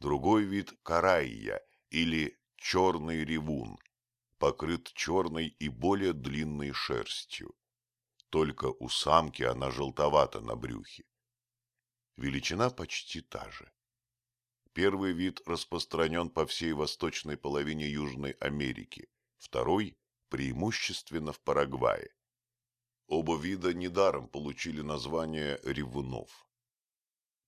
другой вид – карайя или черный ревун, покрыт черной и более длинной шерстью. Только у самки она желтовата на брюхе. Величина почти та же. Первый вид распространен по всей восточной половине Южной Америки, второй – преимущественно в Парагвае. Оба вида недаром получили название ревунов.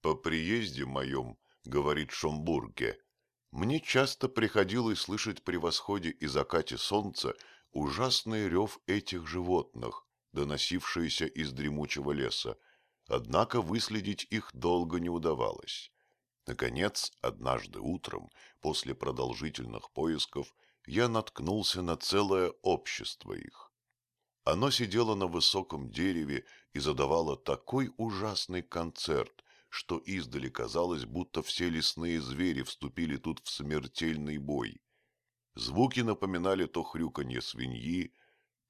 «По приезде моем, — говорит Шомбурге, — мне часто приходилось слышать при восходе и закате солнца ужасный рев этих животных, доносившиеся из дремучего леса, однако выследить их долго не удавалось. Наконец, однажды утром, после продолжительных поисков, я наткнулся на целое общество их. Оно сидело на высоком дереве и задавало такой ужасный концерт, что издали казалось, будто все лесные звери вступили тут в смертельный бой. Звуки напоминали то хрюканье свиньи,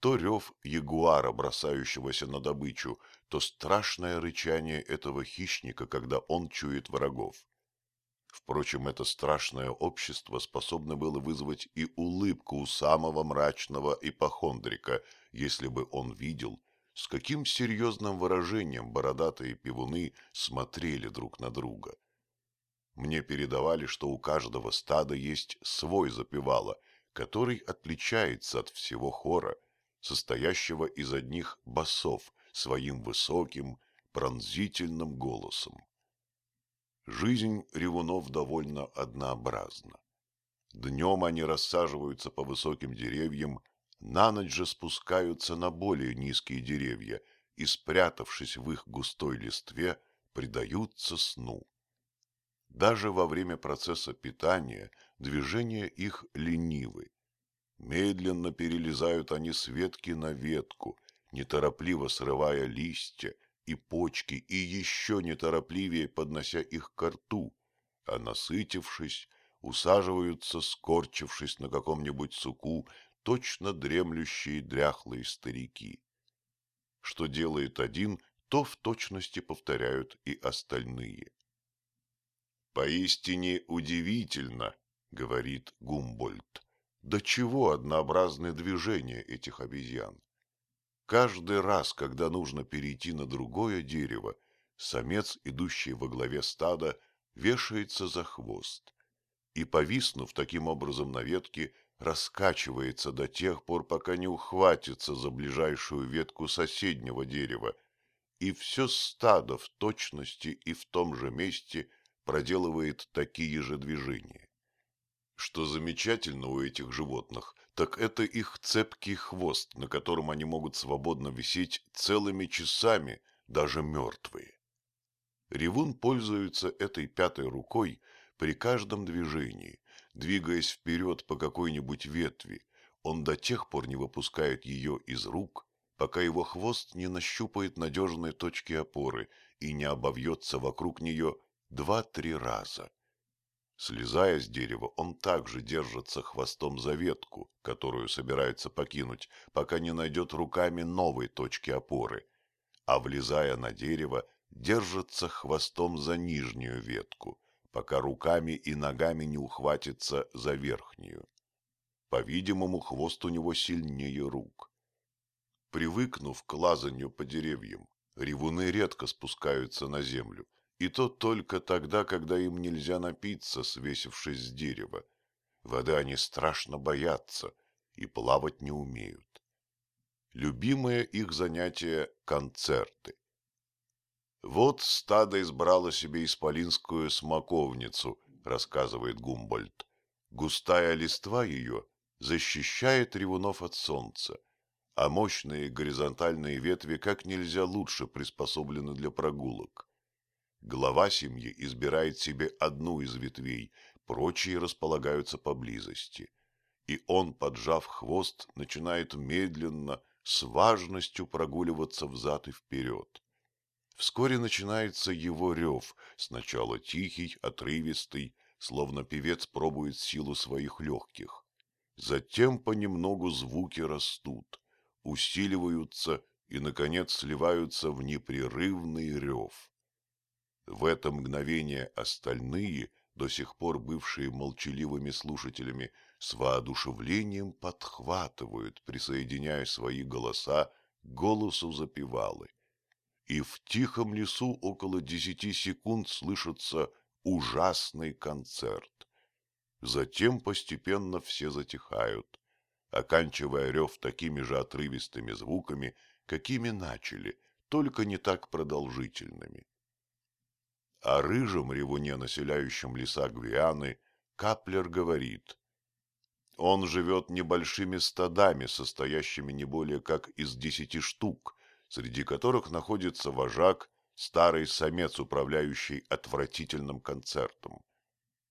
то рев ягуара, бросающегося на добычу, то страшное рычание этого хищника, когда он чует врагов. Впрочем, это страшное общество способно было вызвать и улыбку у самого мрачного ипохондрика, если бы он видел, с каким серьезным выражением бородатые пивуны смотрели друг на друга. Мне передавали, что у каждого стада есть свой запевало, который отличается от всего хора, состоящего из одних басов своим высоким, пронзительным голосом. Жизнь ревунов довольно однообразна. Днем они рассаживаются по высоким деревьям, на ночь же спускаются на более низкие деревья и, спрятавшись в их густой листве, предаются сну. Даже во время процесса питания движения их ленивы. Медленно перелезают они с ветки на ветку, неторопливо срывая листья и почки и еще неторопливее поднося их к рту, а насытившись, усаживаются, скорчившись на каком-нибудь суку, точно дремлющие дряхлые старики. Что делает один, то в точности повторяют и остальные. «Поистине удивительно», — говорит Гумбольд, — «до чего однообразны движения этих обезьян. Каждый раз, когда нужно перейти на другое дерево, самец, идущий во главе стада, вешается за хвост и, повиснув таким образом на ветке, раскачивается до тех пор, пока не ухватится за ближайшую ветку соседнего дерева, и все стадо в точности и в том же месте проделывает такие же движения. Что замечательно у этих животных, так это их цепкий хвост, на котором они могут свободно висеть целыми часами, даже мертвые. Ревун пользуется этой пятой рукой при каждом движении, двигаясь вперед по какой-нибудь ветви, он до тех пор не выпускает ее из рук, пока его хвост не нащупает надежной точки опоры и не обовьется вокруг нее два-три раза. Слезая с дерева, он также держится хвостом за ветку, которую собирается покинуть, пока не найдет руками новой точки опоры, а влезая на дерево, держится хвостом за нижнюю ветку, пока руками и ногами не ухватится за верхнюю. По-видимому, хвост у него сильнее рук. Привыкнув к лазанью по деревьям, ревуны редко спускаются на землю, и то только тогда, когда им нельзя напиться, свесившись с дерева. Воды они страшно боятся и плавать не умеют. Любимое их занятие – концерты. «Вот стадо избрало себе исполинскую смоковницу», – рассказывает Гумбольд. «Густая листва ее защищает ревунов от солнца, а мощные горизонтальные ветви как нельзя лучше приспособлены для прогулок. Глава семьи избирает себе одну из ветвей, прочие располагаются поблизости. И он, поджав хвост, начинает медленно, с важностью прогуливаться взад и вперед. Вскоре начинается его рев, сначала тихий, отрывистый, словно певец пробует силу своих легких. Затем понемногу звуки растут, усиливаются и, наконец, сливаются в непрерывный рев. В это мгновение остальные, до сих пор бывшие молчаливыми слушателями, с воодушевлением подхватывают, присоединяя свои голоса к голосу запевалы. И в тихом лесу около десяти секунд слышится ужасный концерт. Затем постепенно все затихают, оканчивая рев такими же отрывистыми звуками, какими начали, только не так продолжительными. О рыжем ревуне, населяющем леса Гвианы, Каплер говорит, он живет небольшими стадами, состоящими не более как из десяти штук, среди которых находится вожак, старый самец, управляющий отвратительным концертом.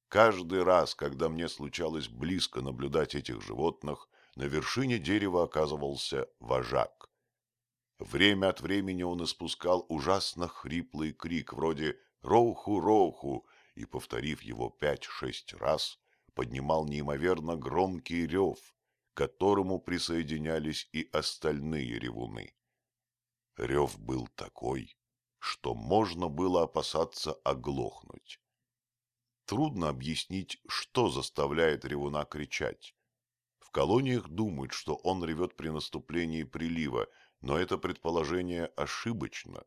Каждый раз, когда мне случалось близко наблюдать этих животных, на вершине дерева оказывался вожак. Время от времени он испускал ужасно хриплый крик, вроде «Роуху-роуху», и, повторив его пять-шесть раз, поднимал неимоверно громкий рев, к которому присоединялись и остальные ревуны. Рев был такой, что можно было опасаться оглохнуть. Трудно объяснить, что заставляет ревуна кричать. В колониях думают, что он ревет при наступлении прилива, но это предположение ошибочно,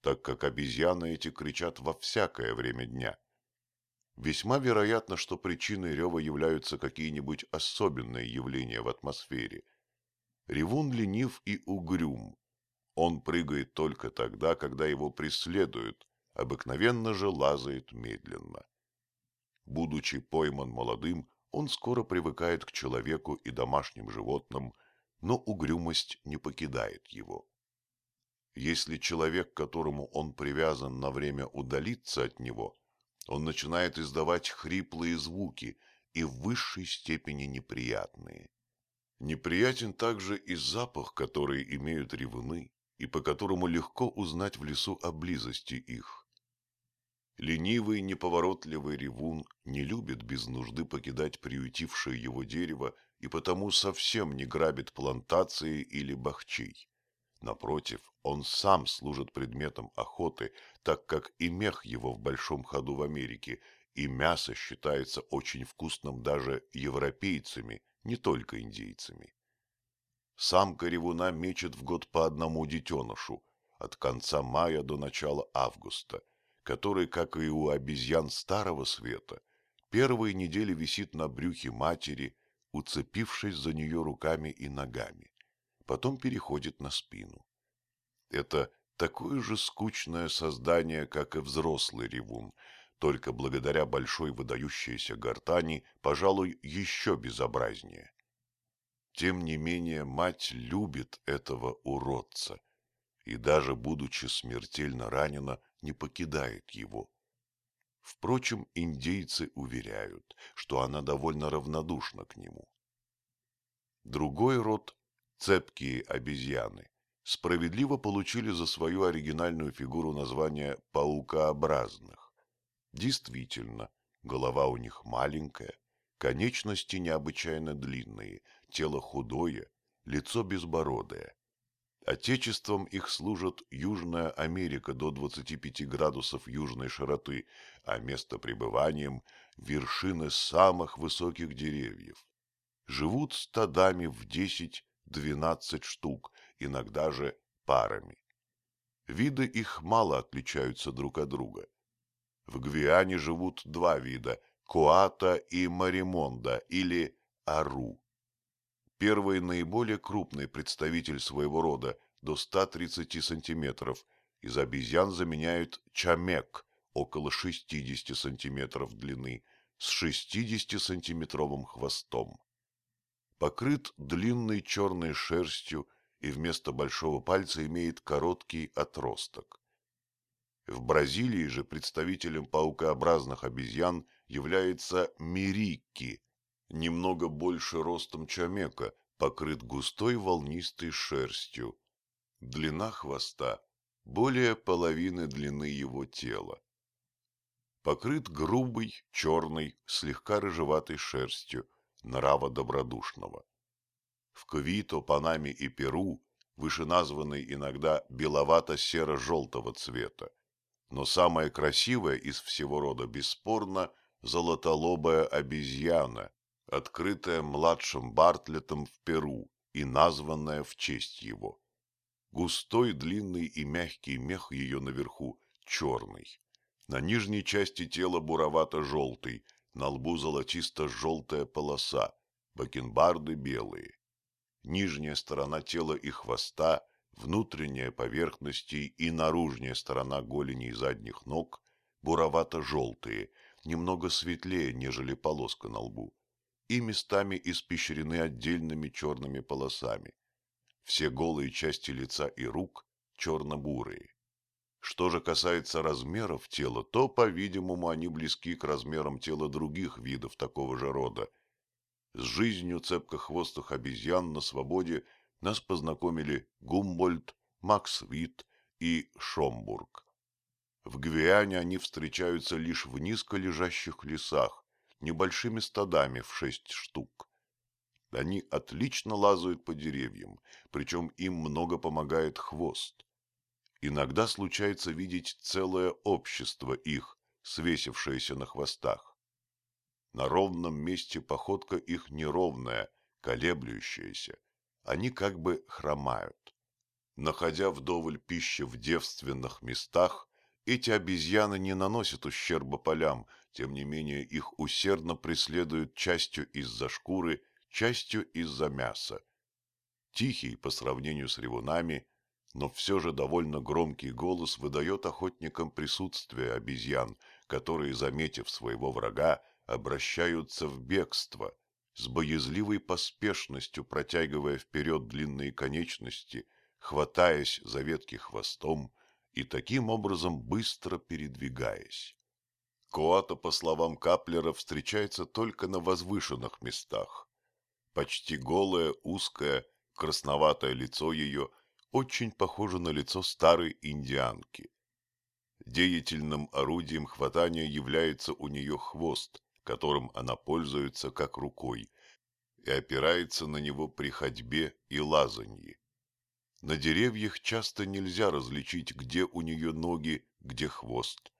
так как обезьяны эти кричат во всякое время дня. Весьма вероятно, что причиной рева являются какие-нибудь особенные явления в атмосфере. Ревун ленив и угрюм. Он прыгает только тогда, когда его преследуют, обыкновенно же лазает медленно. Будучи пойман молодым, он скоро привыкает к человеку и домашним животным, но угрюмость не покидает его. Если человек, которому он привязан на время удалиться от него, он начинает издавать хриплые звуки и в высшей степени неприятные. Неприятен также и запах, который имеют ревуны, и по которому легко узнать в лесу о близости их. Ленивый, неповоротливый ревун не любит без нужды покидать приютившее его дерево и потому совсем не грабит плантации или бахчей. Напротив, он сам служит предметом охоты, так как и мех его в большом ходу в Америке, и мясо считается очень вкусным даже европейцами, не только индейцами. Самка ревуна мечет в год по одному детенышу, от конца мая до начала августа – который, как и у обезьян Старого Света, первые недели висит на брюхе матери, уцепившись за нее руками и ногами. Потом переходит на спину. Это такое же скучное создание, как и взрослый ревун, только благодаря большой выдающейся гортани, пожалуй, еще безобразнее. Тем не менее, мать любит этого уродца, и даже будучи смертельно ранена, не покидает его. Впрочем, индейцы уверяют, что она довольно равнодушна к нему. Другой род, цепкие обезьяны, справедливо получили за свою оригинальную фигуру название паукообразных. Действительно, голова у них маленькая, конечности необычайно длинные, тело худое, лицо безбородое. Отечеством их служит Южная Америка до 25 градусов южной широты, а место пребыванием – вершины самых высоких деревьев. Живут стадами в 10-12 штук, иногда же парами. Виды их мало отличаются друг от друга. В Гвиане живут два вида – Коата и Маримонда или Ару. Первый наиболее крупный представитель своего рода, до 130 сантиметров. Из обезьян заменяют чамек, около 60 сантиметров длины, с 60-сантиметровым хвостом. Покрыт длинной черной шерстью и вместо большого пальца имеет короткий отросток. В Бразилии же представителем паукообразных обезьян является мирикки, немного больше ростом чамека, покрыт густой волнистой шерстью. Длина хвоста более половины длины его тела. Покрыт грубой, черной, слегка рыжеватой шерстью, нрава добродушного. В Квито, Панаме и Перу вышеназванный иногда беловато-серо-желтого цвета. Но самое красивое из всего рода, бесспорно, золотолобая обезьяна, открытая младшим Бартлетом в Перу и названная в честь его. Густой, длинный и мягкий мех ее наверху черный. На нижней части тела буровато-желтый, на лбу золотисто-желтая полоса, бакенбарды белые. Нижняя сторона тела и хвоста, внутренняя поверхности и наружная сторона голени и задних ног буровато-желтые, немного светлее, нежели полоска на лбу, и местами испещрены отдельными черными полосами. Все голые части лица и рук черно-бурые. Что же касается размеров тела, то, по-видимому, они близки к размерам тела других видов такого же рода. С жизнью цепкохвостых обезьян на свободе нас познакомили Гумбольд, Макс Вит и Шомбург. В Гвиане они встречаются лишь в низко лежащих лесах, небольшими стадами в шесть штук. Они отлично лазают по деревьям, причем им много помогает хвост. Иногда случается видеть целое общество их, свесившееся на хвостах. На ровном месте походка их неровная, колеблющаяся. Они как бы хромают. Находя вдоволь пищи в девственных местах, эти обезьяны не наносят ущерба полям, тем не менее их усердно преследуют частью из-за шкуры, частью из-за мяса. Тихий по сравнению с ревунами, но все же довольно громкий голос выдает охотникам присутствие обезьян, которые, заметив своего врага, обращаются в бегство, с боязливой поспешностью протягивая вперед длинные конечности, хватаясь за ветки хвостом и таким образом быстро передвигаясь. Коата, по словам Каплера, встречается только на возвышенных местах. Почти голое, узкое, красноватое лицо ее – очень похоже на лицо старой индианки. Деятельным орудием хватания является у нее хвост, которым она пользуется как рукой, и опирается на него при ходьбе и лазанье. На деревьях часто нельзя различить, где у нее ноги, где хвост.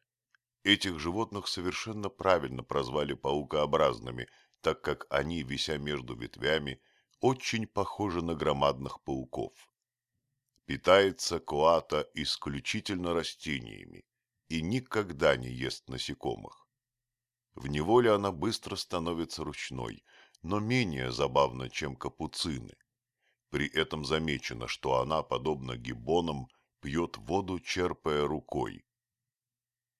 Этих животных совершенно правильно прозвали паукообразными, так как они, вися между ветвями, очень похожи на громадных пауков. Питается коата исключительно растениями и никогда не ест насекомых. В неволе она быстро становится ручной, но менее забавна, чем капуцины. При этом замечено, что она, подобно гиббонам, пьет воду, черпая рукой.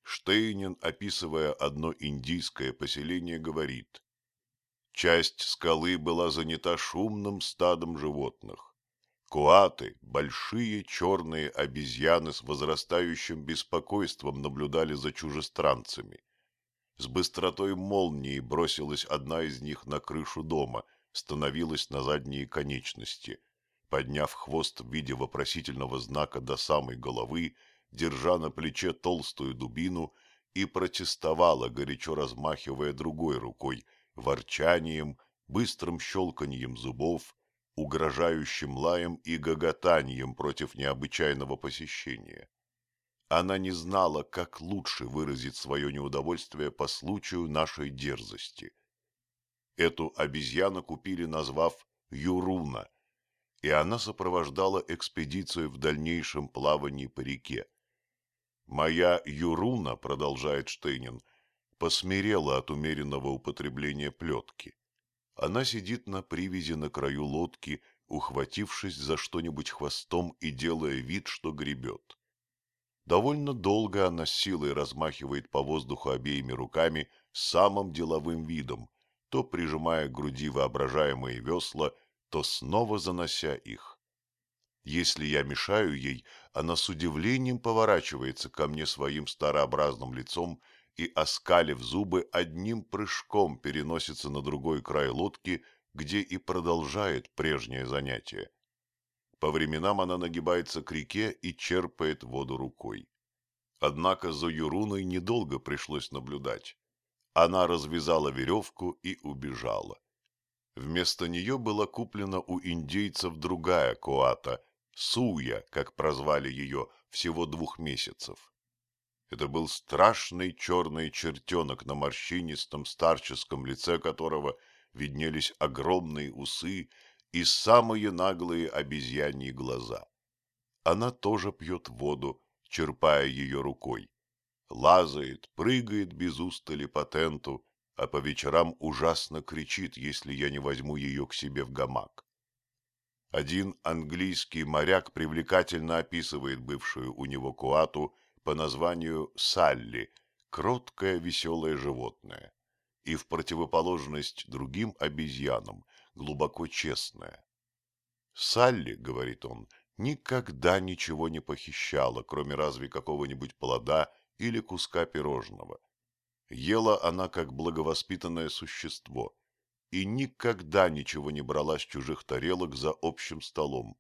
Штейнин, описывая одно индийское поселение, говорит, «Часть скалы была занята шумным стадом животных. Куаты, большие черные обезьяны с возрастающим беспокойством наблюдали за чужестранцами. С быстротой молнии бросилась одна из них на крышу дома, становилась на задние конечности. Подняв хвост в виде вопросительного знака до самой головы, держа на плече толстую дубину, и протестовала, горячо размахивая другой рукой, ворчанием, быстрым щелканьем зубов, угрожающим лаем и гоготанием против необычайного посещения. Она не знала, как лучше выразить свое неудовольствие по случаю нашей дерзости. Эту обезьяну купили, назвав Юруна, и она сопровождала экспедицию в дальнейшем плавании по реке. «Моя Юруна», — продолжает Штейнин, — посмирела от умеренного употребления плетки. Она сидит на привязи на краю лодки, ухватившись за что-нибудь хвостом и делая вид, что гребет. Довольно долго она силой размахивает по воздуху обеими руками самым деловым видом, то прижимая к груди воображаемые весла, то снова занося их. Если я мешаю ей, она с удивлением поворачивается ко мне своим старообразным лицом и, оскалив зубы, одним прыжком переносится на другой край лодки, где и продолжает прежнее занятие. По временам она нагибается к реке и черпает воду рукой. Однако за Юруной недолго пришлось наблюдать. Она развязала веревку и убежала. Вместо нее была куплена у индейцев другая коата, Суя, как прозвали ее, всего двух месяцев. Это был страшный черный чертенок на морщинистом старческом лице которого виднелись огромные усы и самые наглые обезьяньи глаза. Она тоже пьет воду, черпая ее рукой. Лазает, прыгает без устали по тенту, а по вечерам ужасно кричит, если я не возьму ее к себе в гамак. Один английский моряк привлекательно описывает бывшую у него куату по названию Салли, кроткое веселое животное, и в противоположность другим обезьянам глубоко честное. Салли, говорит он, никогда ничего не похищала, кроме разве какого-нибудь плода или куска пирожного. Ела она как благовоспитанное существо и никогда ничего не брала с чужих тарелок за общим столом.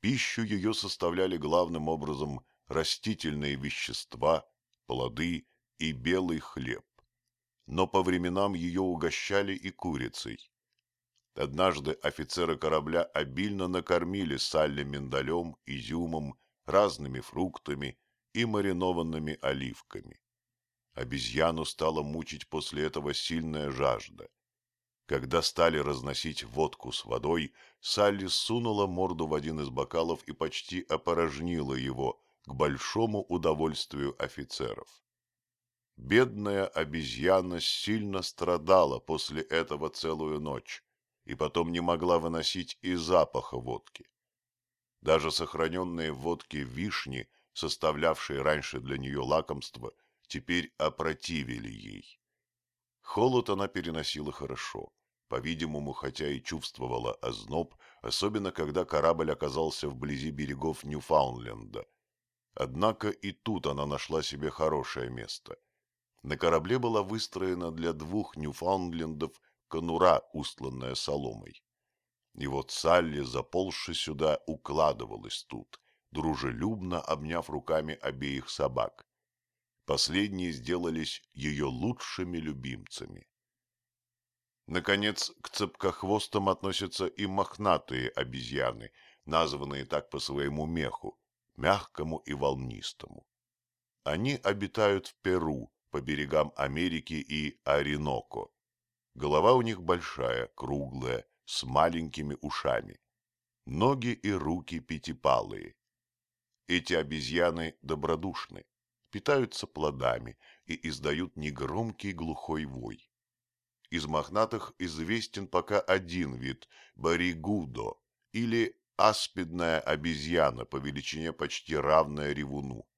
Пищу ее составляли главным образом растительные вещества, плоды и белый хлеб. Но по временам ее угощали и курицей. Однажды офицеры корабля обильно накормили Салли миндалем, изюмом, разными фруктами и маринованными оливками. Обезьяну стала мучить после этого сильная жажда. Когда стали разносить водку с водой, Салли сунула морду в один из бокалов и почти опорожнила его, к большому удовольствию офицеров. Бедная обезьяна сильно страдала после этого целую ночь и потом не могла выносить и запаха водки. Даже сохраненные в водке вишни, составлявшие раньше для нее лакомство, теперь опротивили ей. Холод она переносила хорошо, по-видимому, хотя и чувствовала озноб, особенно когда корабль оказался вблизи берегов Ньюфаундленда. Однако и тут она нашла себе хорошее место. На корабле была выстроена для двух Ньюфаундлендов конура, устланная соломой. И вот Салли, заползши сюда, укладывалась тут, дружелюбно обняв руками обеих собак. Последние сделались ее лучшими любимцами. Наконец, к цепкохвостам относятся и мохнатые обезьяны, названные так по своему меху, мягкому и волнистому. Они обитают в Перу, по берегам Америки и Ореноко. Голова у них большая, круглая, с маленькими ушами. Ноги и руки пятипалые. Эти обезьяны добродушны, питаются плодами и издают негромкий глухой вой. Из мохнатых известен пока один вид – баригудо, или аспидная обезьяна по величине почти равная ревуну.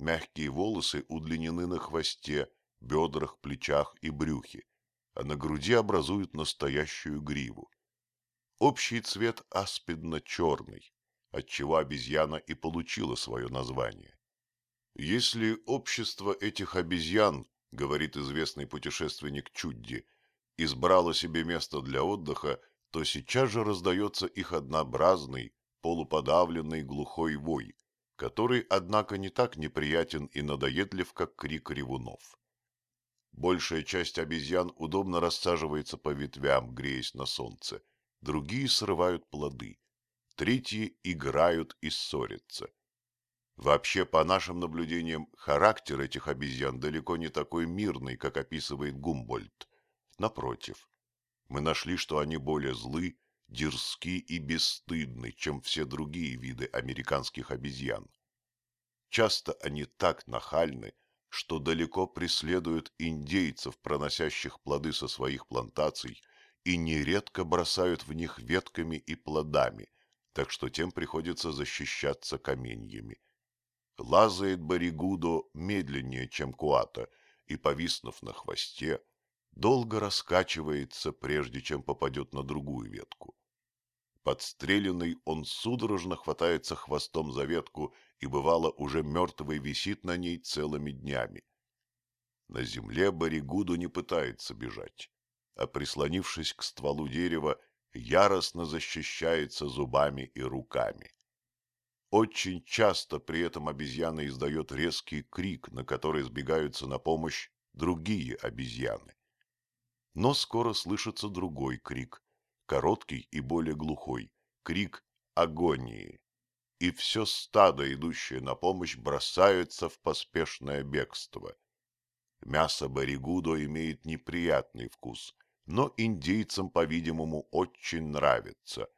Мягкие волосы удлинены на хвосте, бедрах, плечах и брюхе а на груди образуют настоящую гриву. Общий цвет аспидно-черный, отчего обезьяна и получила свое название. Если общество этих обезьян, говорит известный путешественник Чудди, избрало себе место для отдыха, то сейчас же раздается их однообразный, полуподавленный глухой вой, который, однако, не так неприятен и надоедлив, как крик ревунов. Большая часть обезьян удобно рассаживается по ветвям, греясь на солнце. Другие срывают плоды. Третьи играют и ссорятся. Вообще, по нашим наблюдениям, характер этих обезьян далеко не такой мирный, как описывает Гумбольд. Напротив, мы нашли, что они более злы, дерзки и бесстыдны, чем все другие виды американских обезьян. Часто они так нахальны, что далеко преследуют индейцев, проносящих плоды со своих плантаций, и нередко бросают в них ветками и плодами, так что тем приходится защищаться каменьями. Лазает Баригудо медленнее, чем Куата, и, повиснув на хвосте, долго раскачивается, прежде чем попадет на другую ветку. Подстреленный он судорожно хватается хвостом за ветку и, бывало, уже мертвый висит на ней целыми днями. На земле Баригуду не пытается бежать, а, прислонившись к стволу дерева, яростно защищается зубами и руками. Очень часто при этом обезьяна издает резкий крик, на который сбегаются на помощь другие обезьяны. Но скоро слышится другой крик, короткий и более глухой, крик агонии. и все стадо, идущее на помощь, бросается в поспешное бегство. Мясо баригудо имеет неприятный вкус, но индейцам, по-видимому, очень нравится,